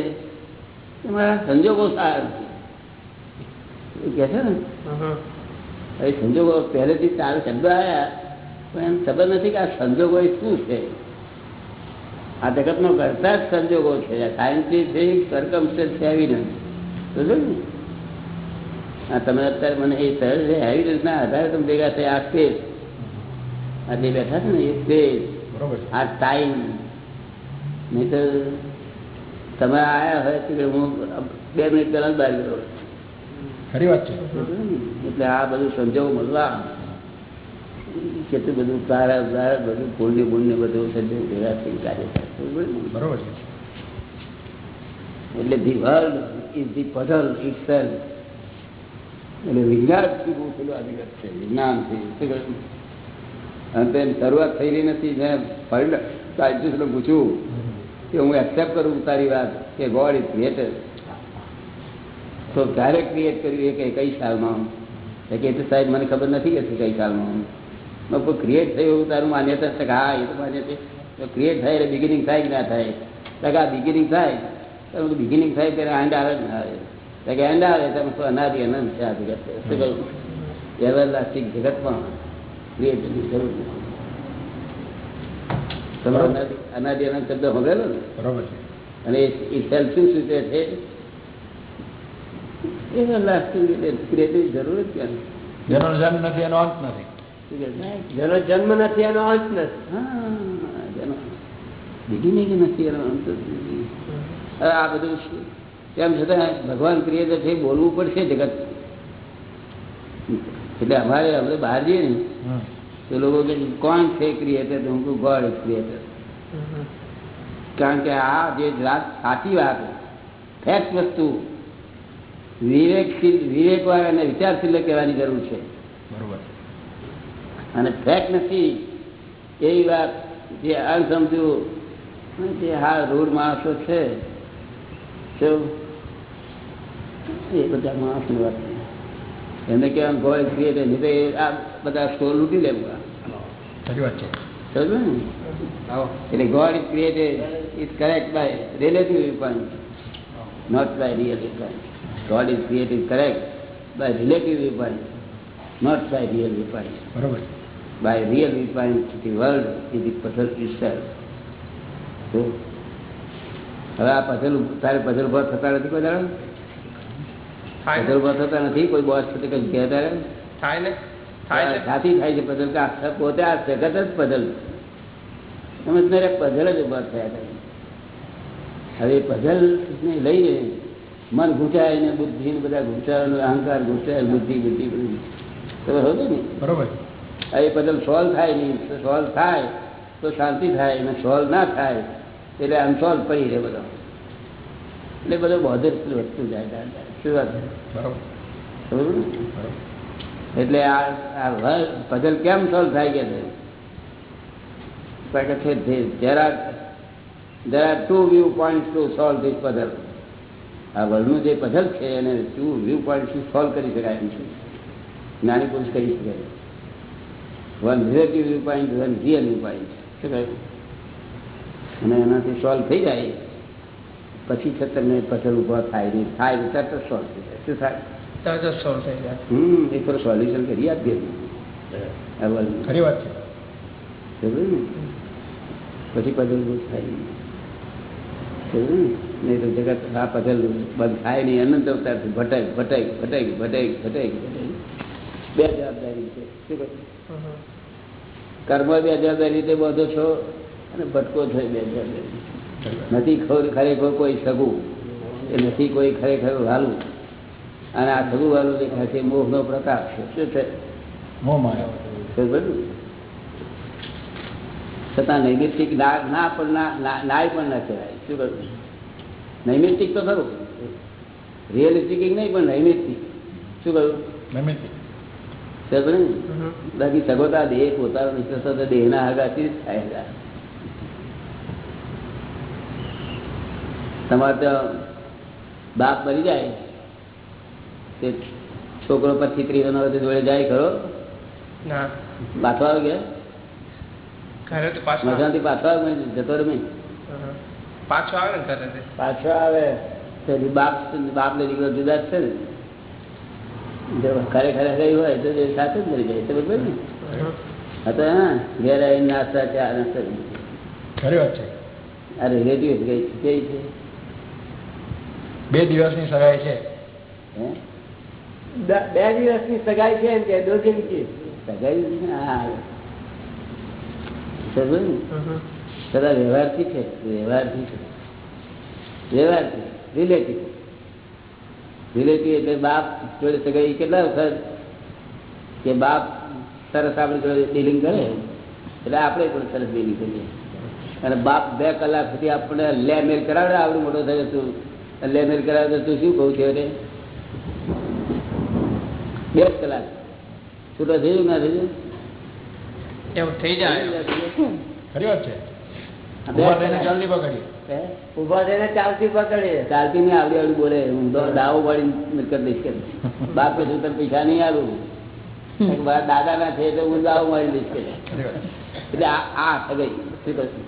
Speaker 3: મારા સંજોગો સારા નથી. કે કહે છે ને? એ સંજોગો પહેલેથી સારા શબ્દ આવ્યા પણ એમ ખબર નથી કે આ સંજોગો એ શું છે. આ જગતનો કરતા જ સંજોગો છે. સાયન્ટિફિક સર્કમસ્ટન્સ એવિડન્સ સમજો ને? આ તમે અત્યારે મને એ સહજ એવિડન્સના આધારે તમે ભેગા થયા આ સ્પેસ. આ જે બેઠા છે ને એ સ્પેસ. આ ટાઈમ. નહીં તો તમે આયા હોય કે હું બે મિનિટ પહેલા જ બહાર ગયો.
Speaker 5: ખરી વાત છે.
Speaker 3: એટલે આ બધું સંજોગ મળવા. કેટલું બધું તારા તારા બધું પુણ્ય પુણ્ય બધું સંજોગ ભેગા થઈ કાર્ય થાય બરોબર
Speaker 5: છે.
Speaker 3: એટલે the world is the puzzle it self એટલે વિજ્ઞાનથી બહુ પેલું અધિગત છે વિજ્ઞાનથી અને તેની શરૂઆત થયેલી નથી મેં સાયન્ટિસ્ટને પૂછ્યું કે હું એક્સેપ્ટ કરું તારી વાત કે ગોડ ઇઝ ક્રિએટર તો ક્યારે ક્રિએટ કર્યું એ કે કઈ સાલમાં? કે સાહેબ મને ખબર નથી કે કઈ સાલમાં. ક્રિએટ થયું એવું તારું માન્યતા છે હા એ તો માન્ય ક્રિએટ થાય એટલે બિગિનિંગ થાય કે ના થાય? ટકા બિગિનિંગ થાય. તો બિગિનિંગ થાય ત્યારે એન્ડ આવે ના આવે. કે એન્ડ આવે તમે શું અનાદિ અનંત છે આ જગત. શું કહ્યું જગતમાં ક્રિએટની જરૂર નથી. અનાદિ અનંત શબ્દ સાંભળેલો ને?
Speaker 5: બરોબર છે.
Speaker 3: અને એ સેલ્ફ શું સૂચવે છે એવરલાસ્ટિંગ એટલે ક્રિએટિવ જરૂર જ ક્યાં
Speaker 5: જેનો જન્મ નથી એનો અંત નથી?
Speaker 2: જેનો જન્મ નથી એનો અંત નથી.
Speaker 3: બીજી નથી એનો અંત નથી. આ બધું તેમ છતાં ભગવાન ક્રિએટર છે બોલવું પડશે જગત. એટલે અમારે આપણે બહાર જઈએ ને. તો લોકો કે કોણ છે ક્રિએટર તો? હું ગોડ ક્રિએટર કારણ કે આ જે રાત સાચી વાત ફેક્ટ વસ્તુ વિવેકશીલ વિવેકવાર અને વિચારશીલ કહેવાની જરૂર છે.
Speaker 5: બરોબર.
Speaker 3: અને ફેક્ટ નથી. એવી વાત જે અણસમજુ જે હા રૂઢ માણસો છે? શું? એ બધા માણસની વાત. એમને કહેવાનું ગોડ ક્રિએટર નહીં તો આ બધા સ્ટોર લૂંટી લે બધા.
Speaker 5: સાચી વાત છે.
Speaker 3: એટલે God is created is correct by relative viewpoint not by real viewpoint God is created correct by relative viewpoint not by real viewpoint
Speaker 5: બરોબર.
Speaker 3: By real viewpoint the world is the puzzle itself. તો હવે આ puzzle તારે puzzle ઊભા થતા નથી કોઈ દાડો? પઝલ ઊભા થતા નથી કોઈ બોસ સાથે કઈ ગયા તારે
Speaker 1: થાય ને.
Speaker 3: સાથી થાય છે પઝલ કે આખા પોતે આ જગત જ પઝલ તમે ને પઝલ જ ઊભા થયા કરે હવે પઝલ ને લઈને મન ઘૂંચાય ને બુદ્ધિ ને બધા ઘૂંચાય અહંકાર ઘૂંચાય બુદ્ધિ બુદ્ધિ બુદ્ધિ. તમે હોય ને?
Speaker 5: બરોબર
Speaker 3: હવે બદલ સોલ્વ થાય નહીં. સોલ્વ થાય તો શાંતિ થાય અને સોલ્વ ના થાય એટલે અનસોલ્વ પડી રહે બધો. એટલે બધો બોધર વધતું જાય. શું વાત એટલે આ પઝલ કેમ સોલ્વ થાય કે છે two view point to solve this puzzle આ વર્લ્ડનું જે પઝલ છે એને ટુ વ્યૂ પોઈન્ટથી સોલ્વ કરી શકાય એમ છે. જ્ઞાની પુરુષ કરી શકે one view point one real view point શું કહ્યું અને એનાથી સોલ્વ થઈ જાય. પછી છે તમને પઝલ ઊભો થાય નહીં. થાય તરત સોલ્વ થઈ જાય. શું થાય?
Speaker 1: તરત જ solve થઈ જાય.
Speaker 3: હમ એક થોડું સોલ્યુશન કરી આપીએ.
Speaker 5: ખરી વાત છે.
Speaker 3: ને? પછી પઝલ ઉભું થાય નહીં. ને? નહીં તો જગત આ પઝલ બંધ થાય નહીં. અનંત અવતારથી ભટાઈ ભટાઈ ભટાઈ ભટાઈ ભટાઈ ભટાઈ બે જવાબદારી છે. શું કહ્યું? કર્મ બે જવાબદારી રીતે બધો છો અને ભટકો છો બે
Speaker 5: હજાર
Speaker 3: નથી ખોર- ખરેખર કોઈ સગું. એ નથી કોઈ ખરેખર વાલું. અને આ સગું વાલું દેખાય છે મોહનો પ્રકાશ છે. શું છે? છતાં નૈમિત્તિક ના ના પણ નાય પણ ના કહેવાય. શું કરું નૈમિત્તિક તો ખરું. રિયલિસ્ટિક નહીં પણ નૈમિત્તિક. શું કહ્યું
Speaker 5: નૈમિત્તિક.
Speaker 3: ખબર ને? બાકી સગોતા દેહ પોતાનો નિશ્ચય તો દેહના હગાથી જ થાય તમારે તો બાપ મરી જાય તે છોકરો પછી ત્રીજો નવો જોડે જાય ખરો?
Speaker 1: ના.
Speaker 3: પાછો આવે ગયા
Speaker 1: ઘરે તો પાછો આવે.
Speaker 3: મજાથી પાછો આવે જતો રમે.
Speaker 1: પાછો આવે ને
Speaker 3: પાછો આવે. બાપ બાપ ને દીકરો જુદા જ છે ને? ખરેખર ગઈ હોય તો એ સાથે જ મરી જાય તો પડી ને હા તો હા ઘેર આવીને નાસ્તા ચા નાસ્તા
Speaker 5: ખરી વાત છે.
Speaker 3: આ રિલેટિવ ગઈ કઈ છે?
Speaker 5: બે દિવસની સગાઈ છે.
Speaker 2: બે દિવસની સગાઈ છે એમ કે દો દિન કી
Speaker 3: સગાઈ હા સમજ ને. સદા વ્યવહારથી છે વ્યવહારથી છે. વ્યવહારથી રિલેટિવ રિલેટિવ એટલે બાપ જોડે સગાઈ કેટલા વખત કે બાપ સરસ આપણી જોડે ડીલિંગ કરે? એટલે આપણે પણ સરસ ડીલિંગ કરીએ. અને બાપ બે કલાક સુધી આપણે લેમેલ કરાવે આવડું મોટો થયો તું લેમેલ કરાવે તો તું શું કહું છે અરે? બે કલાક. છૂટો થયું ના થયું?
Speaker 1: એવું થઈ જાય.
Speaker 5: ખરી વાત છે. ઊભા થઈને
Speaker 2: ચાલતી પકડીએ.
Speaker 3: ચાલતી નહીં આવડી આવડી બોલે. હું દાવો પાડી મિલકત દઈશ કે. બાપ કે તને પૈસા નહીં આલું મારા દાદા ના છે એટલે હું દાવો મારી દઈશ કે. એટલે આ સગાઈ. શું કરશું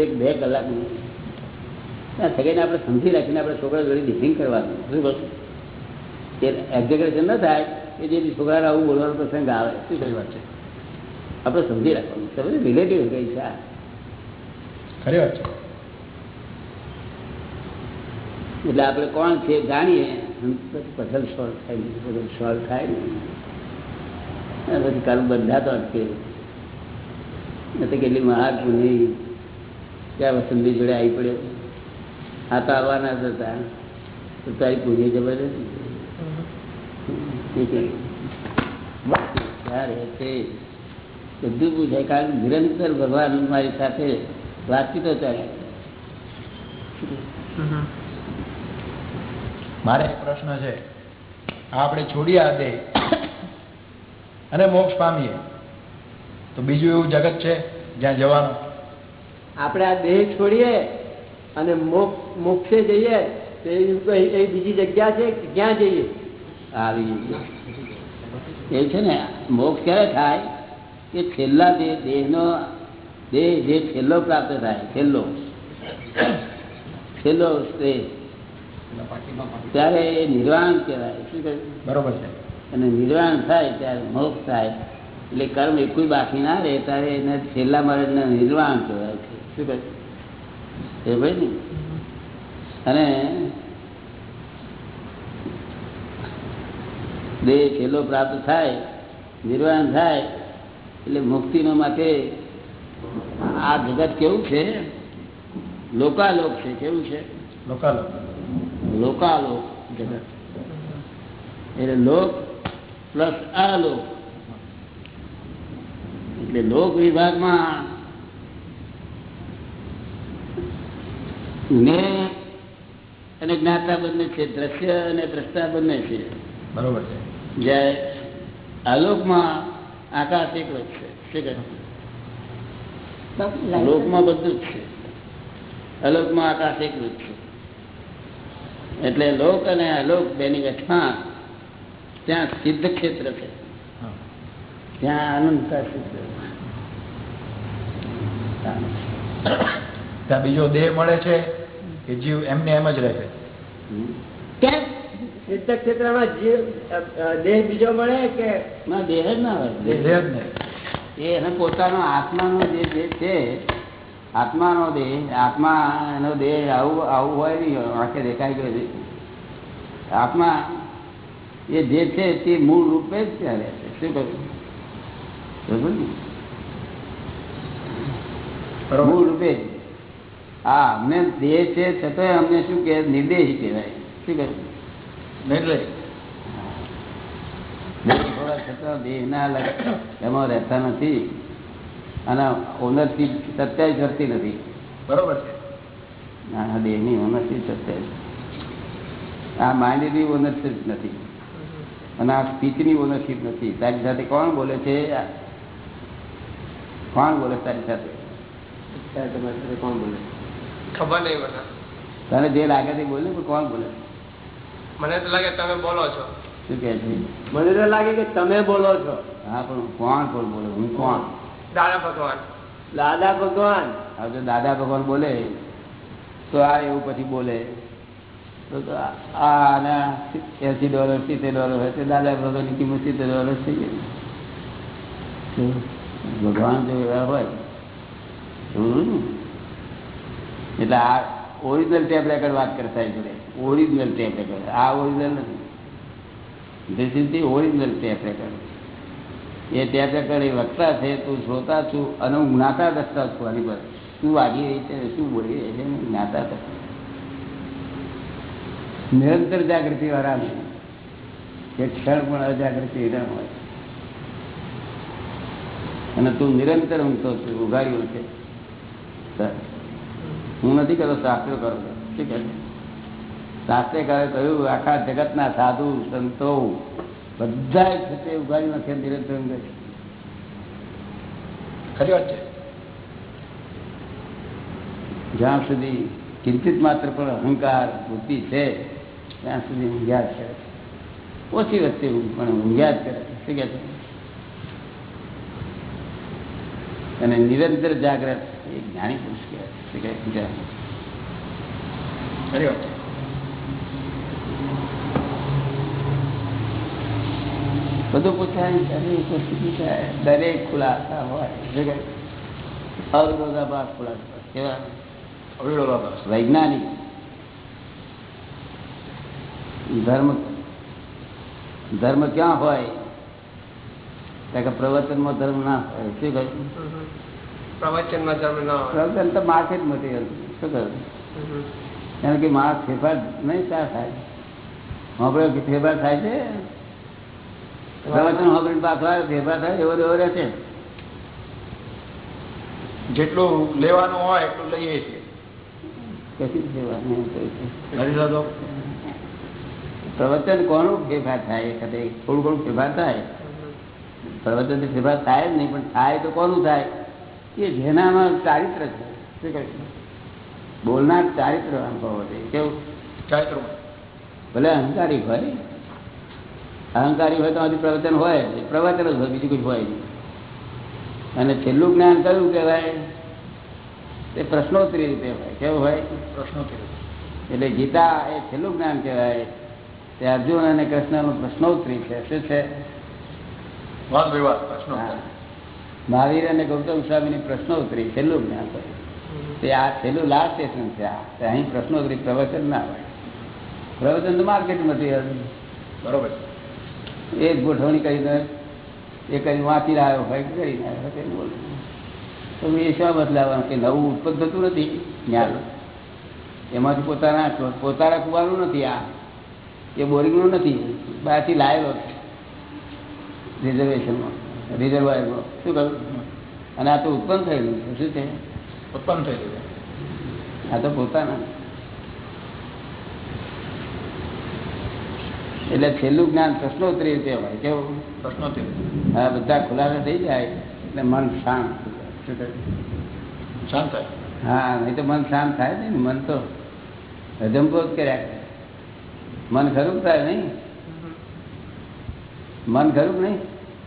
Speaker 3: એક બે કલાકની સગાઈને આપણે સમજી રાખીને આપણે છોકરા જોડે ડિફિંગ કરવાનું. શું કરશું એ એક્ઝેક્રેશન ન થાય કે જે છોકરાને આવું બોલવાનો પ્રસંગ આવે. શું
Speaker 5: ખરી વાત છે.
Speaker 3: આપણે સમજી રાખવાનું. સમજ રિલેટિવ કઈ છે.
Speaker 5: ખરી વાત છે.
Speaker 3: એટલે આપણે કોણ છે જાણીએ. પઝલ સોલ્વ થાય પઝલ સોલ્વ થાય. ને પછી કાલ બંધાતો અટકે. ને તો કેટલી મહાર પૂરી ત્યાં વસંતી જોડે આવી પડે આ તો આવવાના જ હતા. તો તારી પૂરી જબરદસ્ત. બધું પૂછાય. કારણ નિરંતર ભગવાન મારી સાથે વાતચીતો ચાલે.
Speaker 5: મારે એક પ્રશ્ન છે. આ આપણે છોડીએ આ દેહ અને મોક્ષ પામીએ. તો બીજું એવું જગત છે જ્યાં જવાનું.
Speaker 2: આપણે આ દેહ છોડીએ અને મોક્ષ મોક્ષે જઈએ. તો એ એ બીજી જગ્યા છે ક્યાં જઈએ?
Speaker 3: આવી એ છે ને મોક્ષ ક્યારે થાય? કે છેલ્લા દેહ દેહનો દેહ જે છેલ્લો પ્રાપ્ત થાય છેલ્લો. છેલ્લો દેહ ત્યારે એ નિર્વાણ કહેવાય. શું કહ્યું
Speaker 5: બરોબર છે.
Speaker 3: અને નિર્વાણ થાય ત્યારે મોક્ષ થાય. એટલે કર્મ એકુય બાકી ના રહે ત્યારે એને છેલ્લા મરણને નિર્વાણ કહેવાય છે. શું કહે? એ ભાઈ ને? અને દેહ છેલ્લો પ્રાપ્ત થાય નિર્વાણ થાય એટલે મુક્તિનો માટે આ જગત કેવું છે? લોકાલોક છે. કેવું છે?
Speaker 5: લોકાલો
Speaker 3: લોકાલોક જગત. એટલે લોક પ્લસ અલોક. એટલે લોક વિભાગમાં ને અને જ્ઞાતા બંને છે દ્રશ્ય અને દ્રષ્ટા બંને છે.
Speaker 5: બરોબર છે.
Speaker 3: જ્યારે આલોકમાં આકાશ એકલો જ છે શું કહે લોકમાં બધું જ છે. અલોકમાં આકાશ એકલું જ છે. એટલે લોક અને અલોક બેની ગઠમાં ત્યાં સિદ્ધ ક્ષેત્ર છે. ત્યાં અનંત ક્ષેત્ર
Speaker 5: ત્યાં બીજો દેહ મળે છે કે જીવ એમને એમ જ રહે છે?
Speaker 4: ત્યાં
Speaker 2: સિદ્ધ ક્ષેત્રમાં જીવ અ, દેહ બીજો મળે કે
Speaker 3: ના દેહ જ ના હોય.
Speaker 5: દેહ જ નહીં.
Speaker 3: એને પોતાનો આત્માનો જે દેહ છે આત્માનો દેહ આત્મા એનો દેહ આવું આવું હોય નહીં આંખે દેખાય ગયો છે. આત્મા એ જે છે તે મૂળ રૂપે જ ત્યારે શું કહ્યું? ને? મૂળ રૂપે હા અમને દેહ છે છતાંય અમને શું કે નિર્દેશ કહેવાય. શું કહ્યું?
Speaker 5: નિર્દેશ
Speaker 3: દેહ થોડા છતાં દેહના લગ- એમાં રહેતા નથી. અને ઓનરશીપ સત્યાવીસ વર્ષથી નથી.
Speaker 5: બરોબર છે.
Speaker 3: આ દેહની ઓનરશીપ સત્યાવીસ. આ માઇન્ડની ઓનરશીપ નથી. અને આ સ્પીચની ઓનરશીપ નથી. તારી સાથે કોણ બોલે છે? કોણ બોલે તારી સાથે?
Speaker 2: તમારી સાથે કોણ બોલે
Speaker 1: ખબર નહીં મને.
Speaker 3: તને જે લાગે તે બોલે પણ કોણ બોલે?
Speaker 1: મને તો લાગે તમે બોલો છો.
Speaker 3: શું કહે છે?
Speaker 2: મને તો લાગે કે તમે બોલો છો.
Speaker 3: હા પણ કોણ કોણ બોલે? હું કોણ?
Speaker 1: દાદા ભગવાન.
Speaker 2: દાદા ભગવાન.
Speaker 3: હવે જો દાદા ભગવાન બોલે. તો આ એવું પછી બોલે. તો તો આના એસી ડોલર સિત્તેર ડોલર હોય તો દાદા ભગવાનની કિંમત સિત્તેર ડોલર થઈ ગઈ. ભગવાન જો એવા હોય એટલે આ ઓરિજિનલ ટેપ રેકર્ડ વાત કરતા જોડે. Original tape record. આ ઓરિજિનલ નથી. This is the original tape record એ ત્યાં એ વક્તા છે, તું શ્રોતા છું અને હું જ્ઞાતા દસતા છું. આની પર શું વાગી રહી છે શું બોલી રહી છે જ્ઞાતા નિરંતર જાગૃતિ વાળા નહીં કે ક્ષણ પણ અજાગૃતિ ન હોય. અને તું નિરંતર ઊંઘતો છું, ઉઘાડ્યું છે. હું નથી કરતો, શાસ્ત્ર કરો. શું કહે? શાસ્ત્રકારે કહ્યું, આખા જગતના સાધુ સંતો બધા ક્ષેત્રે છે ઉઘાડી નાખે નિરંતર
Speaker 5: ખરી વાત છે?
Speaker 3: જ્યાં સુધી ચિંતિત માત્ર પણ અહંકાર બુદ્ધિ છે, ત્યાં સુધી ઊંઘ્યા કરે ઓછી વચ્ચે પણ ઊંઘ્યા જ કરે શું કે છે? અને નિરંતર જાગ્રત એ જ્ઞાની પુરુષ કહેવાય શું કહે
Speaker 5: ખરી વાત છે.
Speaker 3: બધું પૂછાય દરેક ખુલાસા હોય. અવરોધાભાસ? ખુલાસા. કેવા?
Speaker 5: અવિરોધાભાસ.
Speaker 3: વૈજ્ઞાનિક. ધર્મ ધર્મ ક્યાં હોય? કે પ્રવચનમાં ધર્મ ના હોય. શું કહ્યું
Speaker 1: પ્રવચનમાં ધર્મ ના હોય.
Speaker 3: પ્રવચન તો માર્કેટ મટીરિયલ શું કહ્યું કારણ કે માણસ ફેરફાર નહીં ત્યાં થાય. આપણે ફેરફાર થાય છે? પ્રવચન હોબળી પાછો આવે થાય એવો એવો રહે છે.
Speaker 5: જેટલું લેવાનું હોય એટલું લઈએ છીએ.
Speaker 3: પ્રવચન કોનું ફેરફાર થાય? એ થોડું ઘણું ફેરફાર થાય. પ્રવચન ફેરફાર થાય જ નહીં પણ થાય તો કોનું થાય? કે જેનામાં ચારિત્ર છે. બોલનાર ચારિત્ર અનુભવ છે. કેવું?
Speaker 5: ચારિત્ર
Speaker 3: ભલે અહંકારી હોય અહંકારી હોય તો હજી પ્રવચન હોય પ્રવચન જ હોય બીજું કોઈ હોય નહીં. અને છેલ્લું જ્ઞાન કયું કહેવાય? તે પ્રશ્નોત્તરી રીતે હોય. કેવું હોય?
Speaker 5: પ્રશ્નો કે
Speaker 3: એટલે ગીતા એ છેલ્લું જ્ઞાન કહેવાય. તે અર્જુન અને કૃષ્ણનું પ્રશ્નોત્તરી છે. શું છે. મહાવીર અને ગૌતમ સ્વામીની પ્રશ્નોત્તરી છેલ્લું જ્ઞાન હોય. તે આ છેલ્લું લાસ્ટ સ્ટેશન છે આ. અહીં પ્રશ્નોત્તરી પ્રવચન ના હોય. પ્રવચન તો માર્કેટ મટીરિયલ
Speaker 5: બરોબર
Speaker 3: એ જ ગોઠવણી કરીને એ કરી વાંચી રહ્યો હોય કે કરી રહ્યો હોય બોલું? તો એ શા બદલાવાનું કે નવું ઉત્પન્ન થતું નથી જ્ઞાન એમાંથી પોતાના પોતાના કુવાનું નથી આ. એ બોરિંગનું નથી. બહારથી લાયેલો છે. રિઝર્વેશનમાં રિઝર્વાયરમાં. શું કહ્યું? અને આ તો ઉત્પન્ન થયેલું છે. શું છે?
Speaker 5: ઉત્પન્ન થયેલું
Speaker 3: આ તો પોતાના. એટલે છેલ્લું જ્ઞાન પ્રશ્નોત્તરી રીતે હોય કેવું?
Speaker 5: પ્રશ્નોત્તરી.
Speaker 3: હા બધા ખુલાસા થઈ જાય એટલે મન શાંત?
Speaker 5: શાંત થાય?
Speaker 3: હા નહીં તો મન શાંત થાય નહીં મન તો હજમકો જ કર્યા મન ખરું થાય નહીં? મન ખરું નહીં?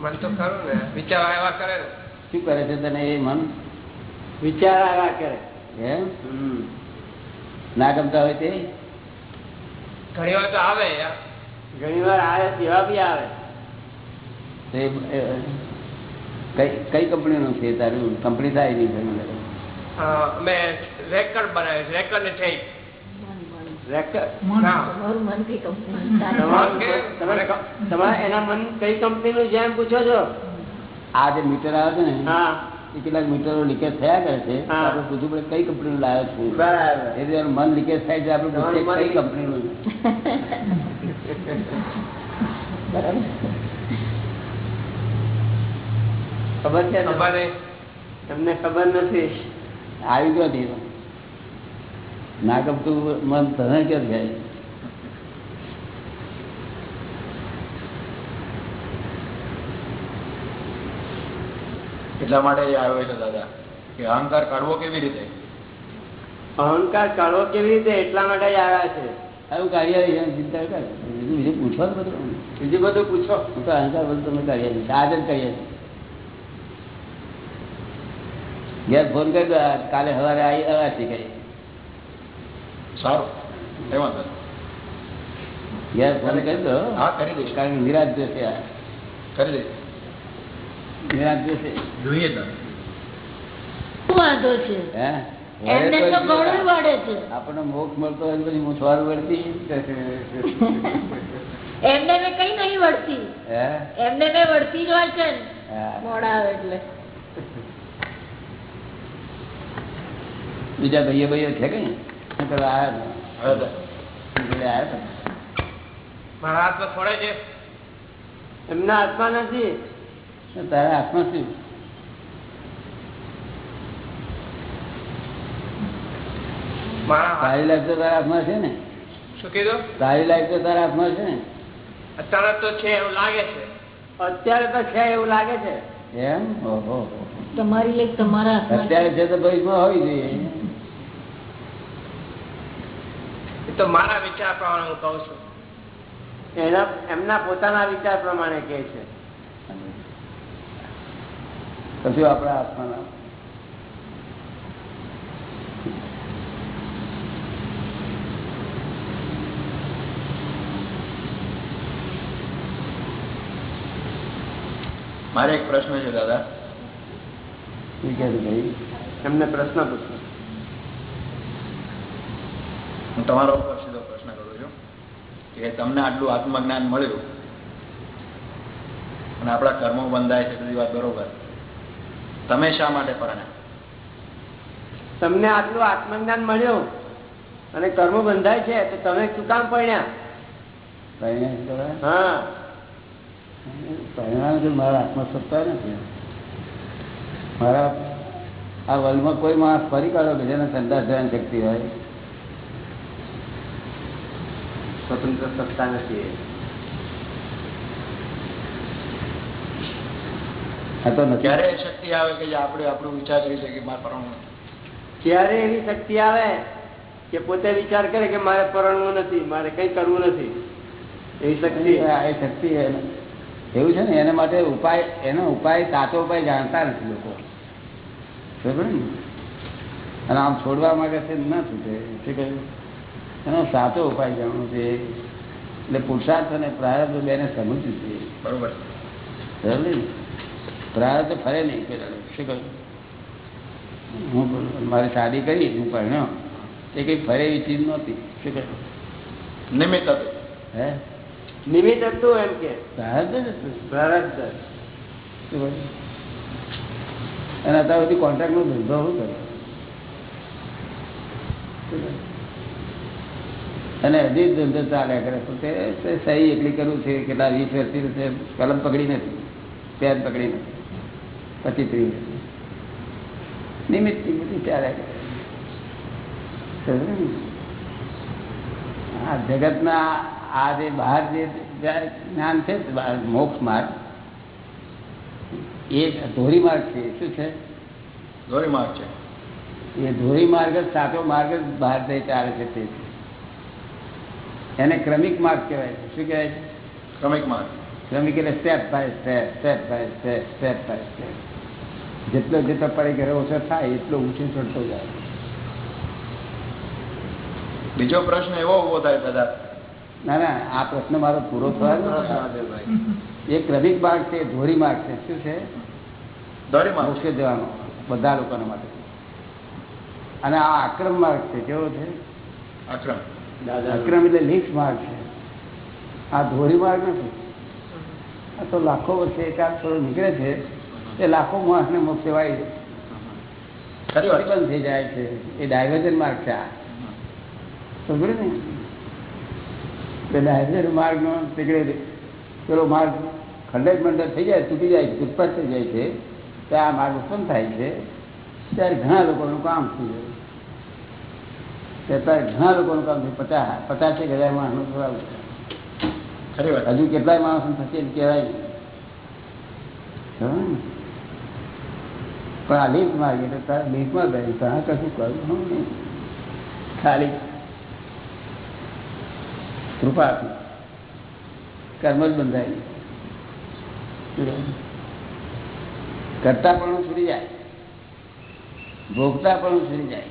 Speaker 1: મન તો ખરું ને વિચાર આવ્યા કરે
Speaker 3: શું કરે છે તને એ મન?
Speaker 2: વિચાર આવ્યા કરે.
Speaker 3: એમ? ના ગમતા હોય તે?
Speaker 1: ઘણી વાર તો આવે યાર.
Speaker 2: ઘણી વાર આવે તેવા બી આવે.
Speaker 3: કઈ કઈ કંપનીનું છે તારું? કંપની થાય નહીં ઘણી વાર.
Speaker 1: અ, રેકર્ડ બનાવ્યું છે રેકર્ડ ને ટેપ. ના
Speaker 4: કંપની
Speaker 3: ને કેટલાક મીટરો લીકેજ થયા કરે છે. તો આપણે પૂછવું પડે કઈ કંપનીનું લાવ્યો છું? મન લીકેજ થાય છે
Speaker 2: મન
Speaker 3: કઈ કંપનીનું
Speaker 2: ખબર છે તમને? ખબર નથી.
Speaker 3: આવી ગયો ધીરો ના ગમતું મન તને ક્યાં જાય?
Speaker 5: એટલા માટે આવ્યો છે દાદા કે અહંકાર કાઢવો કેવી રીતે?
Speaker 2: અહંકાર કાઢવો કેવી રીતે? એટલા માટે જ આવ્યા છે.
Speaker 3: આવું કાર્ય ચિંતા કર. બીજું પૂછો ને બધું.
Speaker 2: બીજું બધું પૂછો.
Speaker 3: હું તો અહંકાર બધું તમે કાર્ય આજ જ કરીએ છીએ ઘેર ફોન કરી દો કાલે સવારે આવી અવાથી કરી.
Speaker 5: સારું.
Speaker 3: ઘેર ફોન કરી દો
Speaker 5: હા કરી દઈશ.
Speaker 3: કારણ કે નિરાશ જશે આ.
Speaker 5: કરી દઈશ.
Speaker 3: નિરાશ જશે
Speaker 5: જોઈએ
Speaker 4: વાંધો છે?
Speaker 3: હે?
Speaker 4: એમને તો ઘણું વળે છે.
Speaker 3: આપણને મોક્ષ મળતો હોય તો પછી હું છોડ વળતી
Speaker 4: એમને મેં કઈ નહીં વળતી. એમને મેં વળતી જ હોય છે મોડા આવે એટલે.
Speaker 3: બીજા ભાઈઓ ભાઈઓ છે કઈ?
Speaker 1: મારા હાથમાં થોડે છે.
Speaker 2: એમના હાથમાં નથી.
Speaker 3: તારા હાથમાં શું
Speaker 1: મારા હાથ
Speaker 3: તારી લાઈફ તો તારા હાથમાં છે ને?
Speaker 1: શું કીધું?
Speaker 3: તારી લાઈફ તો તારા હાથમાં છે ને?
Speaker 1: અત્યારે તો છે એવું લાગે છે.
Speaker 2: અત્યારે તો છે એવું લાગે છે.
Speaker 3: એમ? ઓહો.
Speaker 4: તમારી લાઈક તમારા
Speaker 3: અત્યારે છે તો ભવિષ્યમાં હોવી જોઈએ.
Speaker 1: તો મારા વિચાર પ્રમાણે હું કહું છું.
Speaker 2: એના એમના પોતાના વિચાર પ્રમાણે કે છે.
Speaker 3: કશું આપણા હાથમાં
Speaker 5: મારે એક પ્રશ્ન છે દાદા.
Speaker 2: એમને પ્રશ્ન પૂછો.
Speaker 5: હું તમારો ઉપર સીધો પ્રશ્ન કરું છું કે તમને આટલું આત્મજ્ઞાન મળ્યું અને આપણા કર્મો બંધાય છે બધી વાત બરોબર. તમે શા માટે પરણ્યા
Speaker 2: તમને આટલું આત્મજ્ઞાન મળ્યું અને કર્મ બંધાય છે તો તમે શું કામ પડ્યા
Speaker 3: પરિણામ
Speaker 2: હા.
Speaker 3: પરિણામ તો મારા હાથમાં સત્તા નથી. મારા આ વર્લ્ડમાં કોઈ માણસ ફરી કાઢો કે જેને સંદાસ ધ્યાન શક્તિ હોય?
Speaker 2: સ્વતંત્ર સત્તા નથી
Speaker 5: ક્યારે શક્તિ આવે કે આપણે આપણો વિચાર કરી શકીએ મારે પરણવું નથી?
Speaker 2: ત્યારે એવી શક્તિ આવે કે પોતે વિચાર કરે કે મારે પરણવું નથી મારે કઈ કરવું નથી? એવી શક્તિ.
Speaker 3: આ એ શક્તિ એવું છે ને એના માટે ઉપાય એનો ઉપાય સાચો ઉપાય જાણતા નથી લોકો. બરોબર ને? અને આમ છોડવા માંગે છે ના છૂટે. શું કહ્યું એનો સાચો ઉપાય જાણવો છે. એટલે પુરુષાર્થ અને પ્રારબ્ધ બેને સમજવું છે.
Speaker 5: બરોબર.
Speaker 3: બરાબર ને? પ્રારબ્ધ ફરે નહીં પેલા શું કહ્યું? હું મારી શાદી કરી હું પરણ્યો. એ કંઈ ફરે એવી ચીજ નહોતી. શું કહ્યું?
Speaker 5: નિમિત્ત
Speaker 3: હે?
Speaker 2: નિમિત્ત હતું એમ કે?
Speaker 3: અને અત્યાર સુધી કોન્ટ્રાક્ટ ધંધો શું કર્યો? અને હજી ધંધો ચાલ્યા કરે. તો તે સહી એટલી કરવું છે કેટલા વીસ વર્ષથી કલમ પકડી નથી. પેન પકડી નથી. પચીસ ત્રીસ. નિમિત્તથી બધી ચાલ્યા કરે. આ જગતના આ જે બહાર જે જ્ઞાન છે મોક્ષ માર્ગ. એ ધોરી માર્ગ છે શું છે?
Speaker 5: ધોરી માર્ગ છે.
Speaker 3: એ ધોરી માર્ગ જ સાચો માર્ગ જ બહાર જઈ ચાલે છે તે. એને ક્રમિક માર્ગ કહેવાય છે. શું કહેવાય છે?
Speaker 5: ક્રમિક માર્ગ.
Speaker 3: ક્રમિક એટલે step by step step by step step by step જેટલો જેટલો પડી ઘરે ઓછો થાય એટલો ઊંચો ચડતો જાય.
Speaker 5: બીજો પ્રશ્ન એવો ઊભો થાય દાદા
Speaker 3: ના ના આ પ્રશ્ન મારો પૂરો થયો. એ ક્રમિક માર્ગ છે ધોરી માર્ગ છે. શું છે?
Speaker 5: ધોરી માર્ગ.
Speaker 3: મોક્ષે જવાનો બધા લોકોના માટે. અને આ આક્રમ માર્ગ છે કેવો છે?
Speaker 5: આક્રમ.
Speaker 3: અક્રમ એટલે લીફ માર્ગ છે. આ ધોરી માર્ગ નથી. આ તો લાખો વર્ષે એકાદ થોડો નીકળે છે. એ લાખો માણસને મોક્ષ
Speaker 5: સેવાય છે.
Speaker 3: બંધ થઈ જાય છે. એ ડાયવર્જન માર્ગ છે આ. સમજ્યું ને? તે ડાયવર્જન માર્ગનો નીકળે પેલો માર્ગ ખંડેજ મંડળ થઈ જાય તૂટી જાય છે ઉત્પન્ન થઈ જાય છે ત્યારે આ માર્ગ ઉત્પન્ન થાય છે. ત્યારે ઘણા લોકોનું કામ થઈ જાય ત્યારે ઘણા લોકોનું કામ થયું પચાસ પચાસ એક હજાર માણસનું થયું હજુ કેટલાય માણસો થશે કહેવાય નહીં. પણ આ લીફ માર્ગ એટલે તારા લીફમાં ગયું ત્યાં કશું કરવું નહીં. ખાલી કૃપાથી. કર્મ જ બંધાય કરતા પણ છૂટી જાય. ભોગતા પણ છૂટી જાય.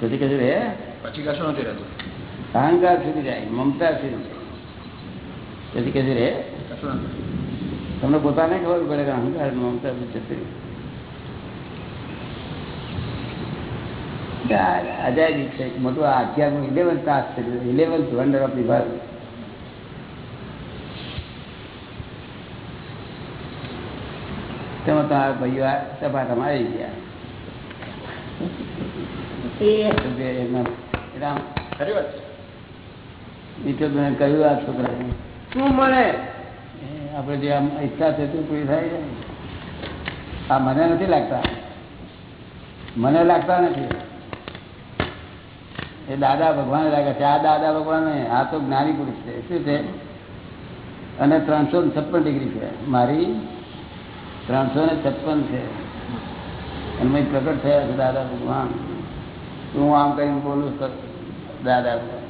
Speaker 3: પછી કશું રે
Speaker 5: પછી કશું નથી રહેતું.
Speaker 3: અહંકાર છૂટી જાય મમતા છૂટી જાય. પછી કશું રે તમને પોતાને ખબર પડે કે અહંકાર મમતા બધું જતું રહ્યું. આ અજાયબી છે મોટું આ અગિયારમું ઇલેવન્થ તાસ છે eleventh wonder of the world તેમાં તમારા ભાઈઓ સભા આવી ગયા. કહ્યું આ છોકરાને
Speaker 2: શું મળે?
Speaker 3: આપણે જે આમ ઈચ્છા છે તે પૂરી થાય આ મને નથી લાગતા. મને લાગતા નથી. એ દાદા ભગવાન લાગે છે. આ દાદા ભગવાન, આ તો જ્ઞાની પુરુષ છે. શું છે? અને ત્રણસો છપ્પન ડિગ્રી છે. મારી ત્રણસો ને છપ્પન છે. અને પ્રગટ થયા છે, દાદા ભગવાન. હું આમ કઈ બોલું દાદા ભગવાન.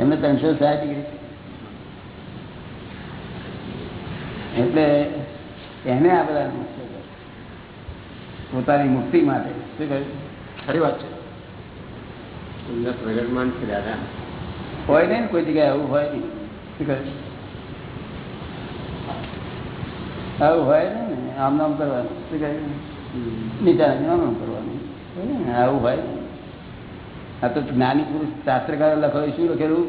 Speaker 3: એમને ત્રણસો સાત ડિગ્રી એટલે એને આ બધા પોતાની મુક્તિ માટે. શું કહ્યું?
Speaker 6: ખરી વાત છે. સુંદર પ્રગટમાન છે દાદા
Speaker 3: હોય નહીં ને કોઈ જગ્યાએ આવું હોય નહીં. આવું હોય ને આમ નામ કરવાનું. શું કહ્યું નીચા આમ નામ કરવાનું. આવું હોય આ તો જ્ઞાની પુરુષ શાસ્ત્રકારે લખેલું શું લખેલું?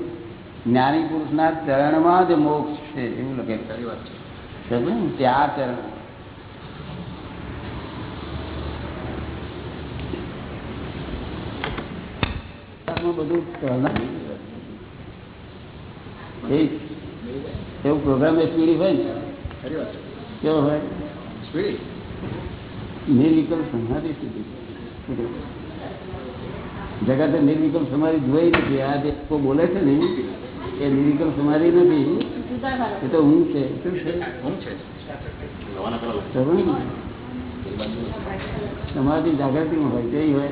Speaker 3: જ્ઞાની પુરુષના ચરણમાં જ મોક્ષ છે એવું લખેલું.
Speaker 6: વાત છે?
Speaker 3: તે આ ચરણ. આમાં બધું એવું પ્રોગ્રામ એ સ્પીડી હોય ને? કેવો હોય?
Speaker 6: સ્પીડ
Speaker 3: નિર્વિકલ્પ સમાધિ સુધી જગતે નિર્વિકલ્પ સમાધિ જોઈ નથી. આ જે બોલે છે ને એ નિર્વિકલ્પ સમાધિ નથી. એ તો હું છે. શું છે?
Speaker 6: હું છે?
Speaker 3: સમાધિ જાગૃતિમાં હોય તે હોય.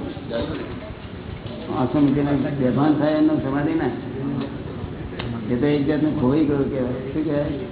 Speaker 3: આંખો મૂકીને બેભાન થાય એનો સમાધિ ના. એ તો એક જાતનું ખોઈ ગયું કહેવાય. શું કહેવાય?